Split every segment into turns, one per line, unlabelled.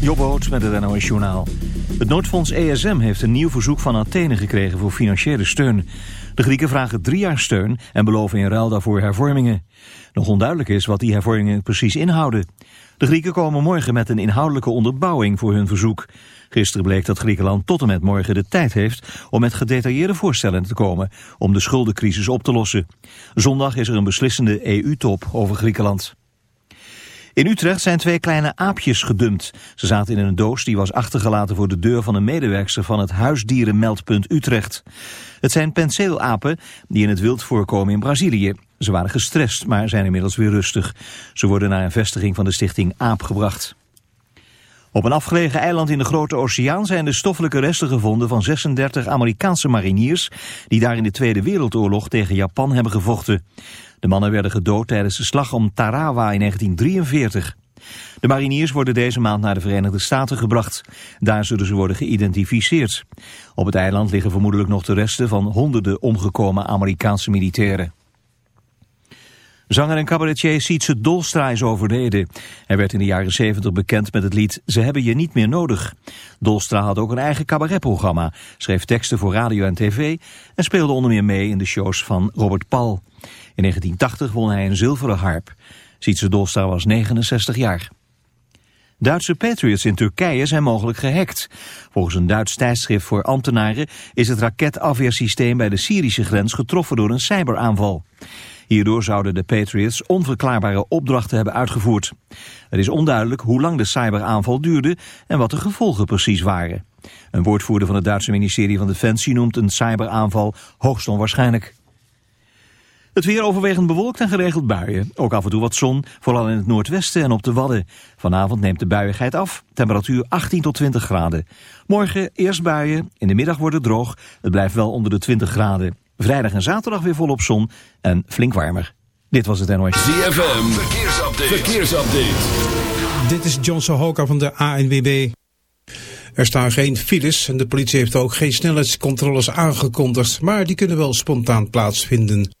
Jobboot met het NOS Journaal. Het noodfonds ESM heeft een nieuw verzoek van Athene gekregen voor financiële steun. De Grieken vragen drie jaar steun en beloven in ruil daarvoor hervormingen. Nog onduidelijk is wat die hervormingen precies inhouden. De Grieken komen morgen met een inhoudelijke onderbouwing voor hun verzoek. Gisteren bleek dat Griekenland tot en met morgen de tijd heeft om met gedetailleerde voorstellen te komen om de schuldencrisis op te lossen. Zondag is er een beslissende EU-top over Griekenland. In Utrecht zijn twee kleine aapjes gedumpt. Ze zaten in een doos die was achtergelaten voor de deur van een medewerkster van het huisdierenmeldpunt Utrecht. Het zijn penseelapen die in het wild voorkomen in Brazilië. Ze waren gestrest, maar zijn inmiddels weer rustig. Ze worden naar een vestiging van de stichting AAP gebracht. Op een afgelegen eiland in de Grote Oceaan zijn de stoffelijke resten gevonden van 36 Amerikaanse mariniers die daar in de Tweede Wereldoorlog tegen Japan hebben gevochten. De mannen werden gedood tijdens de slag om Tarawa in 1943. De mariniers worden deze maand naar de Verenigde Staten gebracht. Daar zullen ze worden geïdentificeerd. Op het eiland liggen vermoedelijk nog de resten van honderden omgekomen Amerikaanse militairen. Zanger en cabaretier Sietse Dolstra is overleden. Hij werd in de jaren 70 bekend met het lied Ze hebben je niet meer nodig. Dolstra had ook een eigen cabaretprogramma, schreef teksten voor radio en tv... en speelde onder meer mee in de shows van Robert Paul. In 1980 won hij een zilveren harp. Sietse Dolstra was 69 jaar. Duitse patriots in Turkije zijn mogelijk gehackt. Volgens een Duits tijdschrift voor ambtenaren is het raketafweersysteem bij de Syrische grens getroffen door een cyberaanval. Hierdoor zouden de Patriots onverklaarbare opdrachten hebben uitgevoerd. Het is onduidelijk hoe lang de cyberaanval duurde en wat de gevolgen precies waren. Een woordvoerder van het Duitse ministerie van Defensie noemt een cyberaanval hoogst onwaarschijnlijk. Het weer overwegend bewolkt en geregeld buien. Ook af en toe wat zon, vooral in het noordwesten en op de Wadden. Vanavond neemt de buiigheid af, temperatuur 18 tot 20 graden. Morgen eerst buien, in de middag wordt het droog. Het blijft wel onder de 20 graden. Vrijdag en zaterdag weer volop zon en flink warmer. Dit was het NOS.
ZFM, verkeersupdate. verkeersupdate.
Dit is John Sohoka van de ANWB. Er staan geen files en de politie heeft ook geen snelheidscontroles aangekondigd, maar die kunnen wel spontaan plaatsvinden.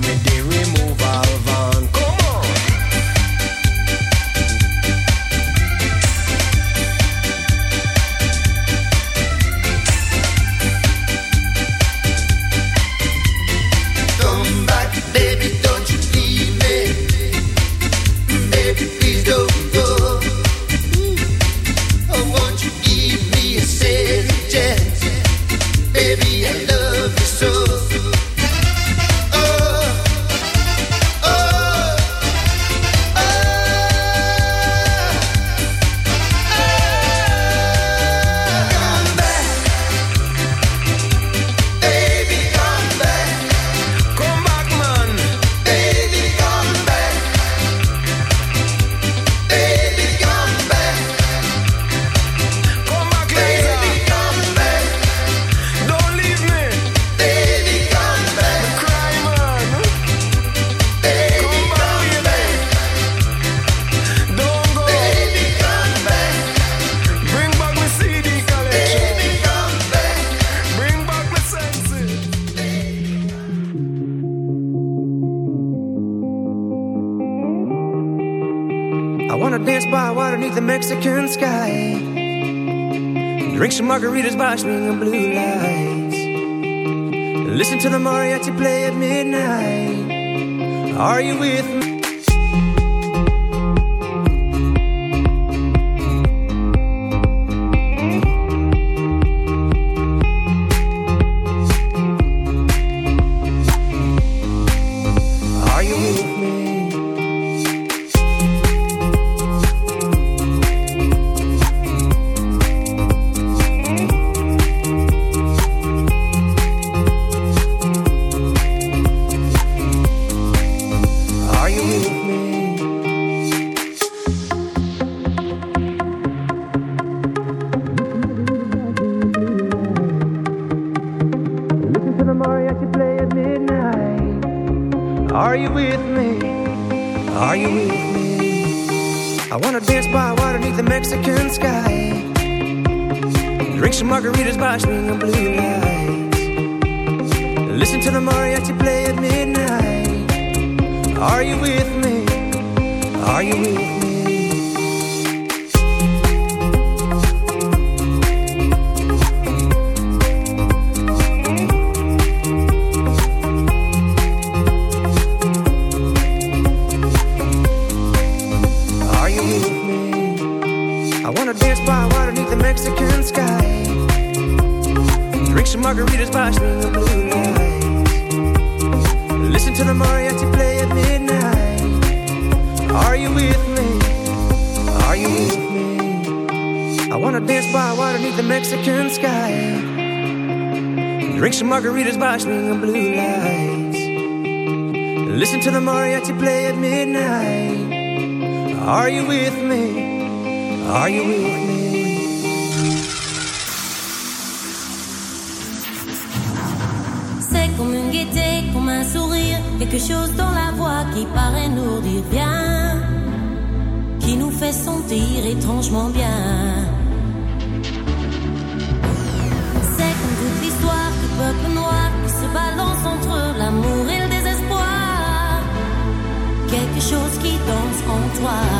me,
dear. why.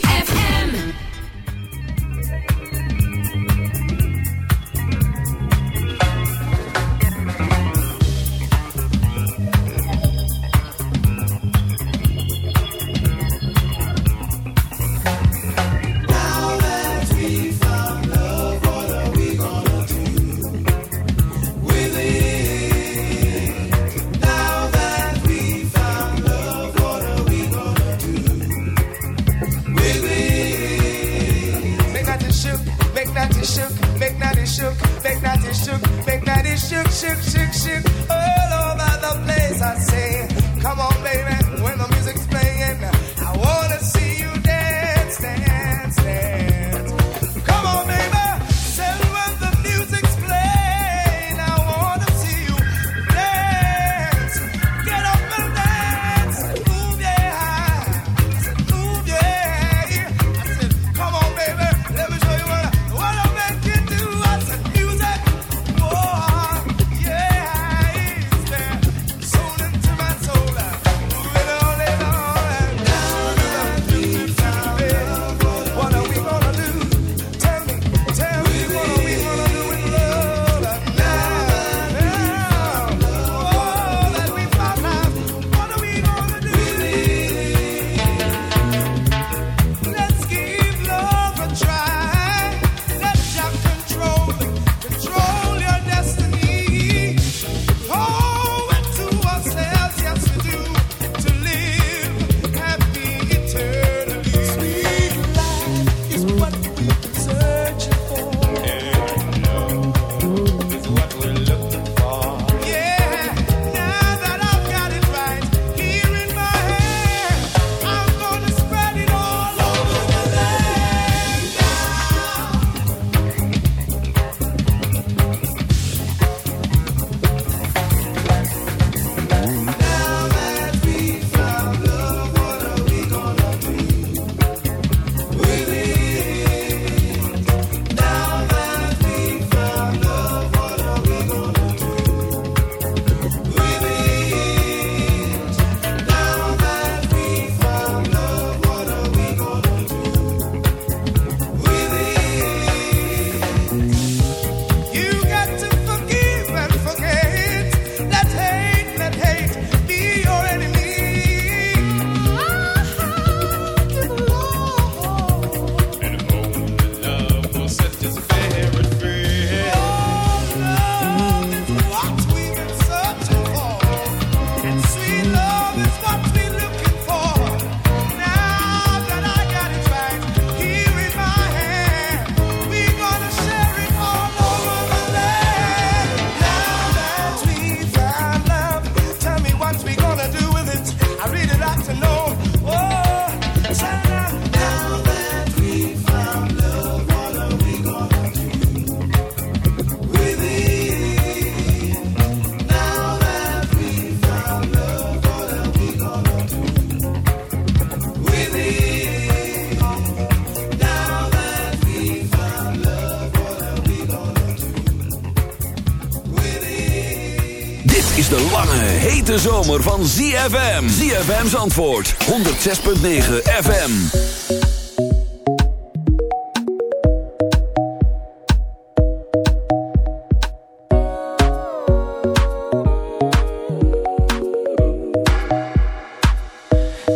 ZFM. ZFM's antwoord. 106.9 FM.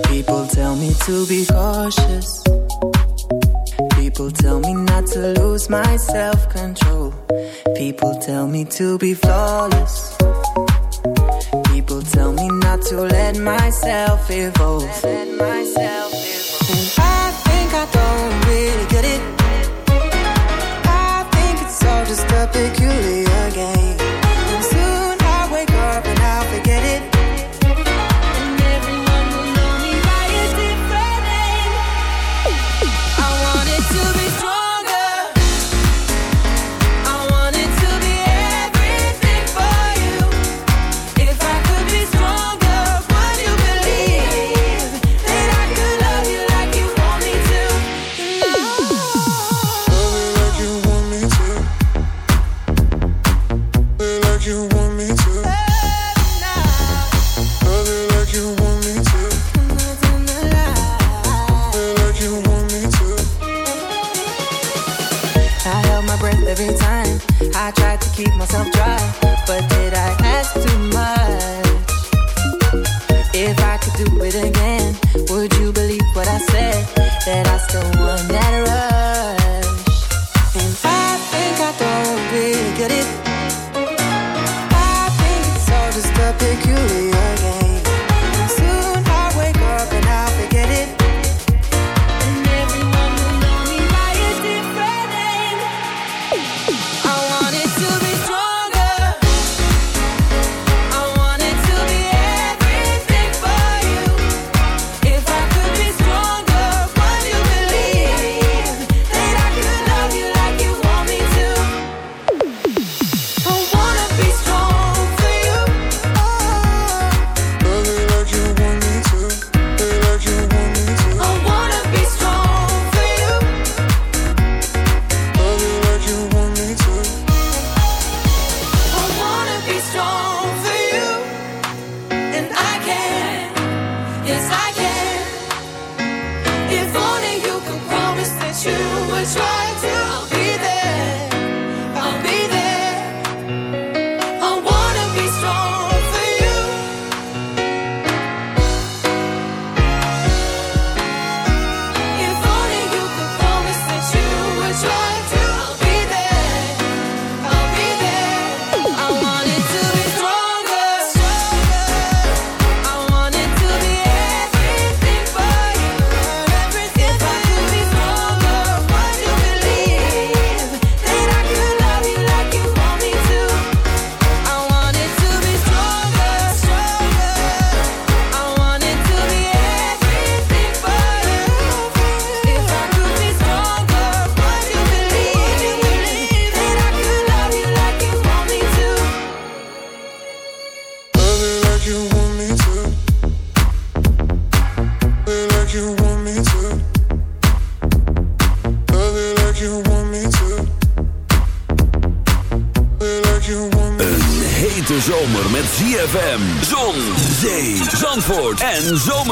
People tell me to be cautious People tell me not to lose my self-control People tell me to be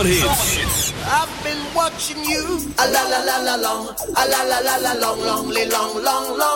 zomerhits.
I've been watching you, a la la la la long, a la la la la long, long, long, long, long.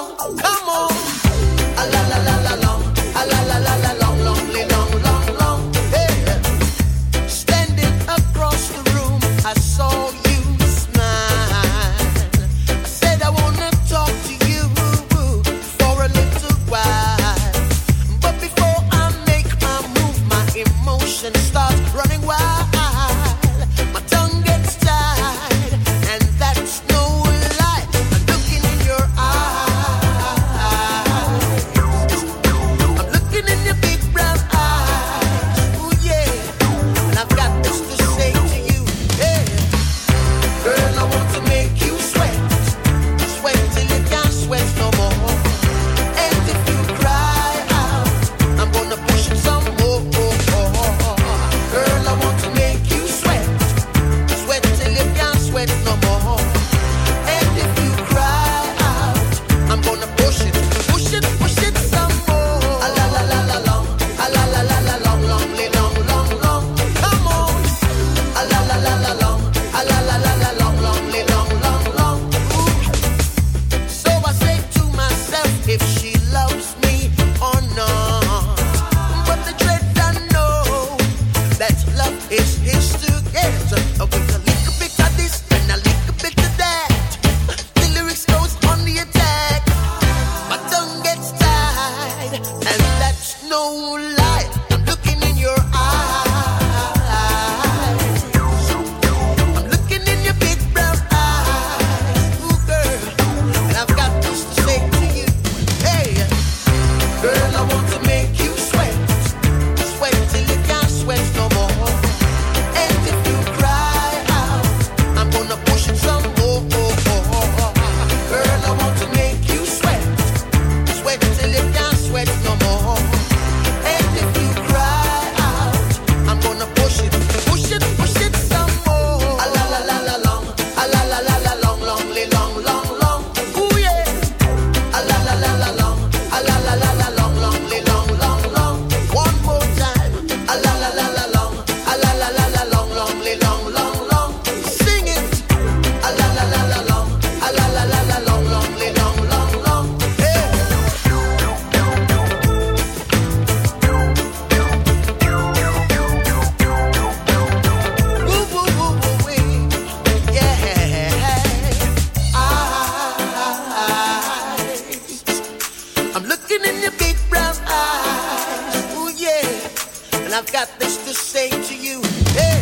looking in your big brown eyes. oh yeah. And I've got this to say to you. Hey,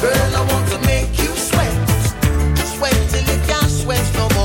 girl, I want to make you sweat. Sweat till you can't sweat no more.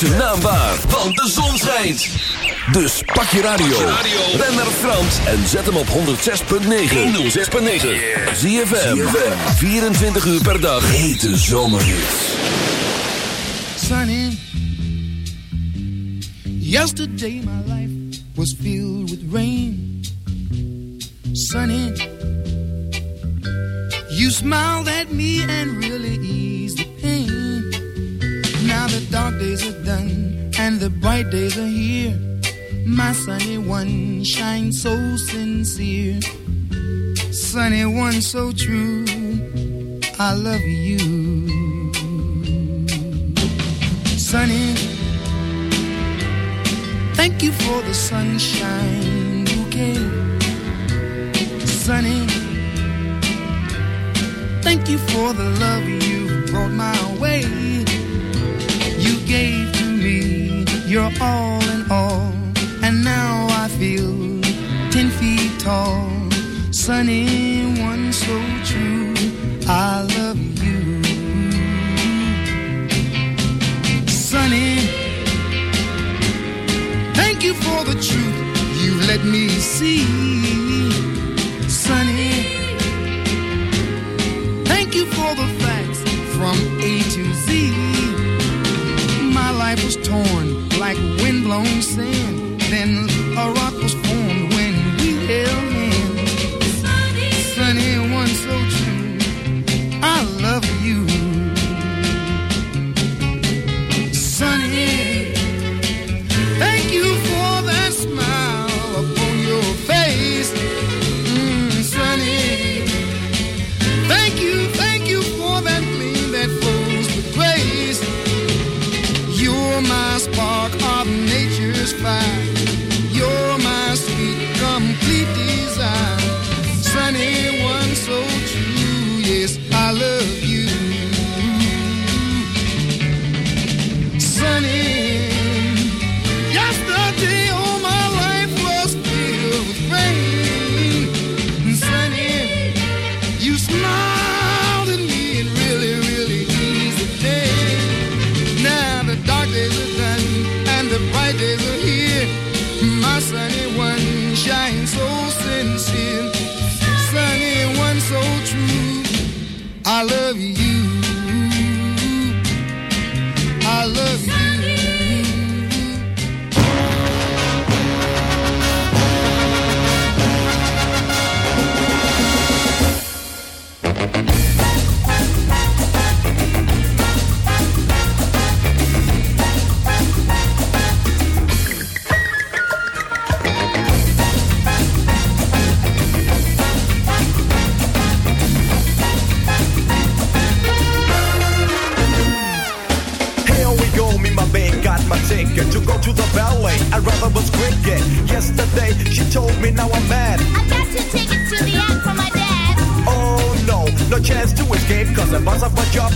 zijn naam waar, want de zon schijnt. Dus pak je radio, ben naar Frans en zet hem op 106.9. 106.9. Zie je 24 uur per dag. Hete zomerhits.
Sunny, yesterday my life was filled with rain. Sunny, you smiled at me. so sincere, Sunny one so true. I love you. Torn like windblown sand. Then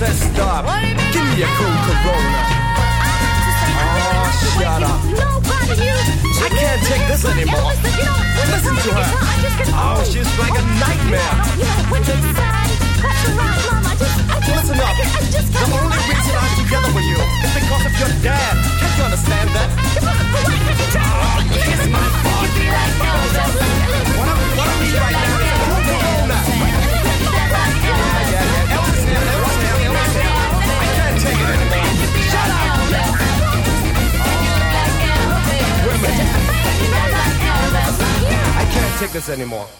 Said stop.
What do you mean
Give me a cool Corona. Oh, shut up. I can't take this anymore. Listen to her. Oh, she's like a nightmare. Listen up. The only reason I'm together anymore.